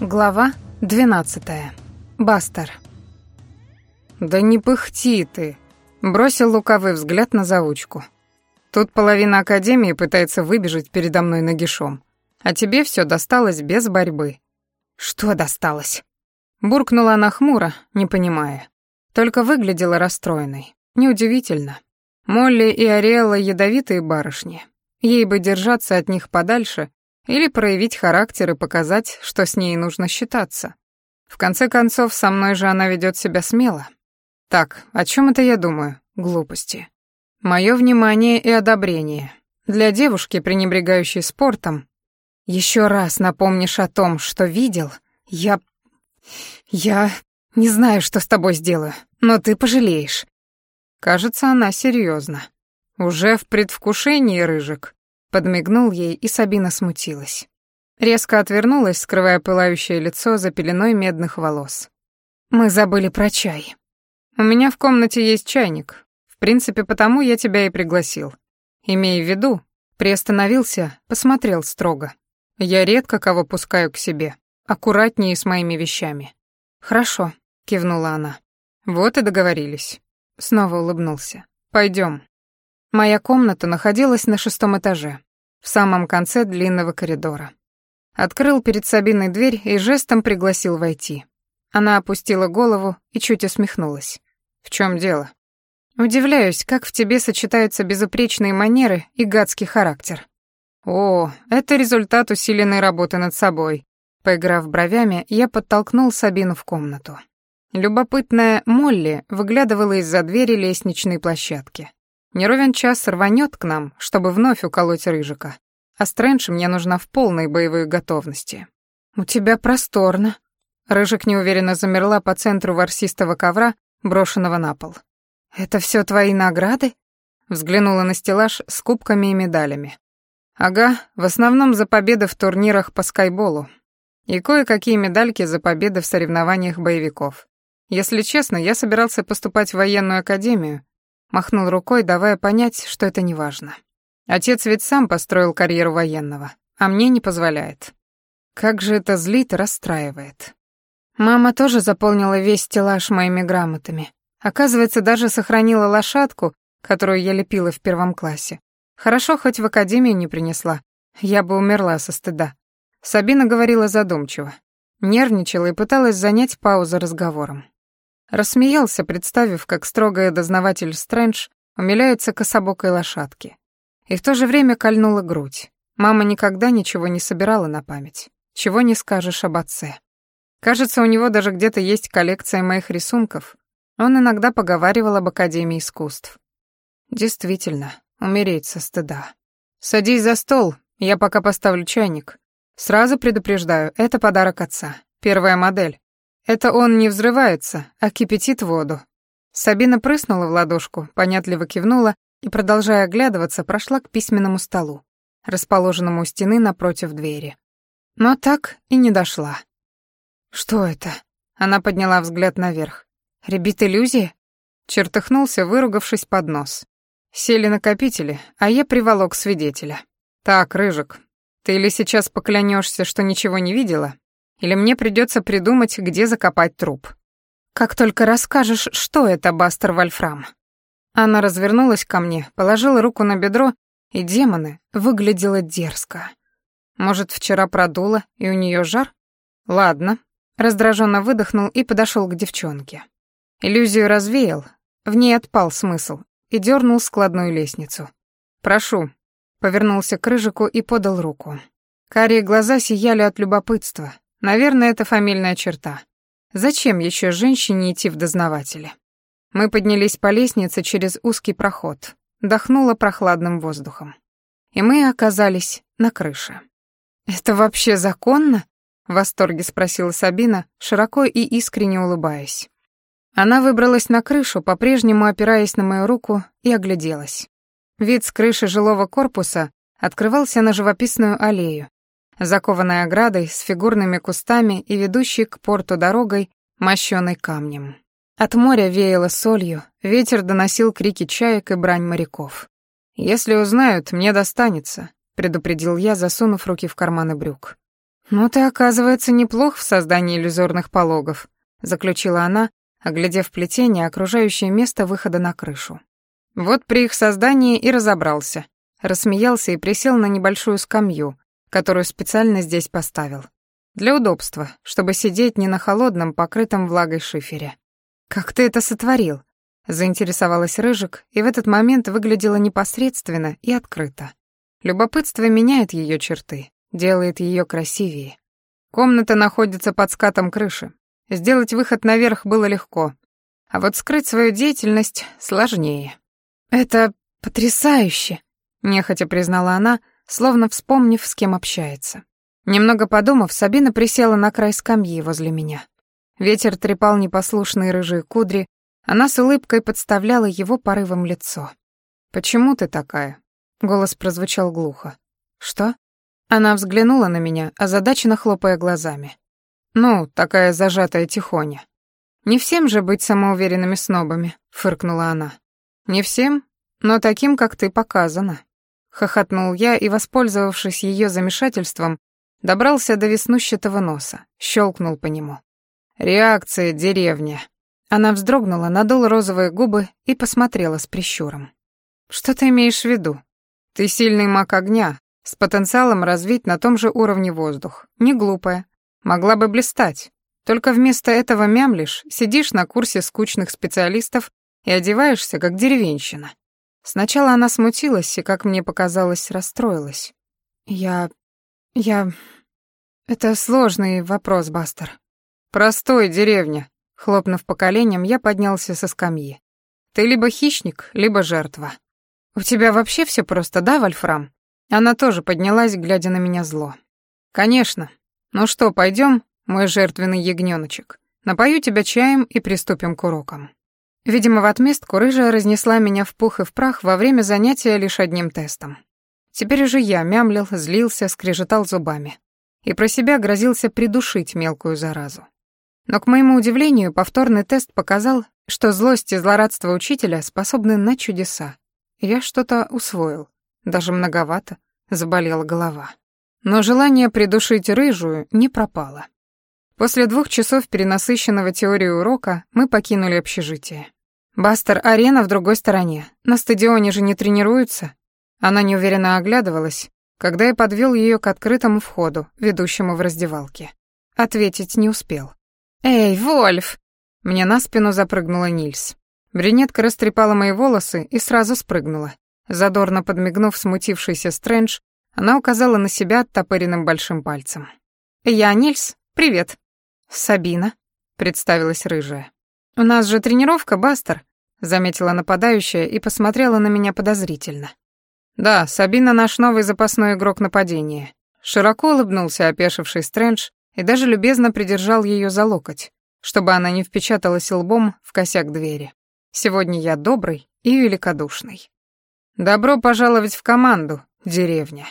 Глава 12. Бастер. «Да не пыхти ты!» — бросил лукавый взгляд на заучку. «Тут половина Академии пытается выбежать передо мной нагишом, а тебе все досталось без борьбы». «Что досталось?» Буркнула она хмуро, не понимая. Только выглядела расстроенной. Неудивительно. Молли и Ариэлла ядовитые барышни. Ей бы держаться от них подальше или проявить характер и показать, что с ней нужно считаться. В конце концов, со мной же она ведет себя смело. Так, о чем это я думаю? Глупости. Мое внимание и одобрение. Для девушки, пренебрегающей спортом, еще раз напомнишь о том, что видел, я... Я не знаю, что с тобой сделаю, но ты пожалеешь. Кажется, она серьезно. Уже в предвкушении, Рыжик. Подмигнул ей, и Сабина смутилась. Резко отвернулась, скрывая пылающее лицо за пеленой медных волос. «Мы забыли про чай. У меня в комнате есть чайник. В принципе, потому я тебя и пригласил. Имей в виду, приостановился, посмотрел строго. Я редко кого пускаю к себе. Аккуратнее с моими вещами». «Хорошо», — кивнула она. «Вот и договорились». Снова улыбнулся. Пойдем. Моя комната находилась на шестом этаже, в самом конце длинного коридора. Открыл перед Сабиной дверь и жестом пригласил войти. Она опустила голову и чуть усмехнулась. «В чем дело?» «Удивляюсь, как в тебе сочетаются безупречные манеры и гадский характер». «О, это результат усиленной работы над собой». Поиграв бровями, я подтолкнул Сабину в комнату. Любопытная Молли выглядывала из-за двери лестничной площадки. Неровен час рванет к нам, чтобы вновь уколоть Рыжика. А Стрэндж мне нужна в полной боевой готовности. «У тебя просторно». Рыжик неуверенно замерла по центру ворсистого ковра, брошенного на пол. «Это все твои награды?» Взглянула на стеллаж с кубками и медалями. «Ага, в основном за победы в турнирах по скайболу. И кое-какие медальки за победы в соревнованиях боевиков. Если честно, я собирался поступать в военную академию, Махнул рукой, давая понять, что это не важно. Отец ведь сам построил карьеру военного, а мне не позволяет. Как же это злит и расстраивает. Мама тоже заполнила весь стеллаж моими грамотами. Оказывается, даже сохранила лошадку, которую я лепила в первом классе. Хорошо, хоть в академию не принесла. Я бы умерла со стыда. Сабина говорила задумчиво. Нервничала и пыталась занять паузу разговором. Рассмеялся, представив, как строгая дознаватель Стрэндж умиляется кособокой лошадке. И в то же время кольнула грудь. Мама никогда ничего не собирала на память. Чего не скажешь об отце. Кажется, у него даже где-то есть коллекция моих рисунков. Он иногда поговаривал об Академии искусств. Действительно, умереть со стыда. «Садись за стол, я пока поставлю чайник. Сразу предупреждаю, это подарок отца. Первая модель. Это он не взрывается, а кипятит воду. Сабина прыснула в ладошку, понятливо кивнула и, продолжая оглядываться, прошла к письменному столу, расположенному у стены напротив двери. Но так и не дошла. «Что это?» Она подняла взгляд наверх. «Ребит иллюзия?» Чертыхнулся, выругавшись под нос. Сели накопители, а я приволок свидетеля. «Так, Рыжик, ты или сейчас поклянешься, что ничего не видела, или мне придется придумать, где закопать труп. Как только расскажешь, что это, Бастер Вольфрам. Она развернулась ко мне, положила руку на бедро, и демоны выглядела дерзко. Может, вчера продуло, и у нее жар? Ладно. Раздраженно выдохнул и подошел к девчонке. Иллюзию развеял, в ней отпал смысл, и дернул складную лестницу. «Прошу», — повернулся к Рыжику и подал руку. Карие глаза сияли от любопытства, Наверное, это фамильная черта. Зачем еще женщине идти в дознаватели? Мы поднялись по лестнице через узкий проход. Дохнуло прохладным воздухом. И мы оказались на крыше. «Это вообще законно?» — в восторге спросила Сабина, широко и искренне улыбаясь. Она выбралась на крышу, по-прежнему опираясь на мою руку, и огляделась. Вид с крыши жилого корпуса открывался на живописную аллею, закованной оградой с фигурными кустами и ведущей к порту дорогой, мощенной камнем. От моря веяло солью, ветер доносил крики чаек и брань моряков. «Если узнают, мне достанется», — предупредил я, засунув руки в карманы брюк. «Ну ты, оказывается, неплох в создании иллюзорных пологов», — заключила она, оглядев плетение, окружающее место выхода на крышу. Вот при их создании и разобрался. Рассмеялся и присел на небольшую скамью, которую специально здесь поставил. Для удобства, чтобы сидеть не на холодном, покрытом влагой шифере. «Как ты это сотворил?» — заинтересовалась Рыжик, и в этот момент выглядела непосредственно и открыто. Любопытство меняет ее черты, делает ее красивее. Комната находится под скатом крыши. Сделать выход наверх было легко, а вот скрыть свою деятельность сложнее. «Это потрясающе!» — нехотя признала она, словно вспомнив, с кем общается. Немного подумав, Сабина присела на край скамьи возле меня. Ветер трепал непослушные рыжие кудри, она с улыбкой подставляла его порывом лицо. «Почему ты такая?» — голос прозвучал глухо. «Что?» Она взглянула на меня, озадаченно хлопая глазами. «Ну, такая зажатая тихоня». «Не всем же быть самоуверенными снобами», — фыркнула она. «Не всем, но таким, как ты, показано». Хохотнул я и, воспользовавшись ее замешательством, добрался до веснущатого носа, щелкнул по нему. «Реакция, деревня». Она вздрогнула, надула розовые губы и посмотрела с прищуром. «Что ты имеешь в виду? Ты сильный маг огня, с потенциалом развить на том же уровне воздух. Не глупая. Могла бы блистать. Только вместо этого мямлишь, сидишь на курсе скучных специалистов и одеваешься, как деревенщина. Сначала она смутилась и, как мне показалось, расстроилась. Я... я... Это сложный вопрос, Бастер. Простой, деревня. Хлопнув по коленям, я поднялся со скамьи. Ты либо хищник, либо жертва. У тебя вообще все просто, да, Вольфрам? Она тоже поднялась, глядя на меня зло. «Конечно. Ну что, пойдем, мой жертвенный ягнёночек. Напою тебя чаем и приступим к урокам». Видимо, в отместку рыжая разнесла меня в пух и в прах во время занятия лишь одним тестом. Теперь уже я мямлил, злился, скрежетал зубами. И про себя грозился придушить мелкую заразу. Но, к моему удивлению, повторный тест показал, что злость и злорадство учителя способны на чудеса. Я что-то усвоил. Даже многовато, заболела голова. Но желание придушить рыжую не пропало. После двух часов перенасыщенного теории урока мы покинули общежитие. Бастер, арена в другой стороне. На стадионе же не тренируются. Она неуверенно оглядывалась, когда я подвел ее к открытому входу, ведущему в раздевалке. Ответить не успел. «Эй, Вольф!» Мне на спину запрыгнула Нильс. Брюнетка растрепала мои волосы и сразу спрыгнула. Задорно подмигнув смутившийся Стрэндж, она указала на себя оттопыренным большим пальцем. «Я Нильс. Привет». «Сабина», — представилась рыжая. «У нас же тренировка, Бастер», — заметила нападающая и посмотрела на меня подозрительно. «Да, Сабина наш новый запасной игрок нападения». Широко улыбнулся опешивший Стрэндж и даже любезно придержал ее за локоть, чтобы она не впечаталась лбом в косяк двери. «Сегодня я добрый и великодушный». «Добро пожаловать в команду, деревня».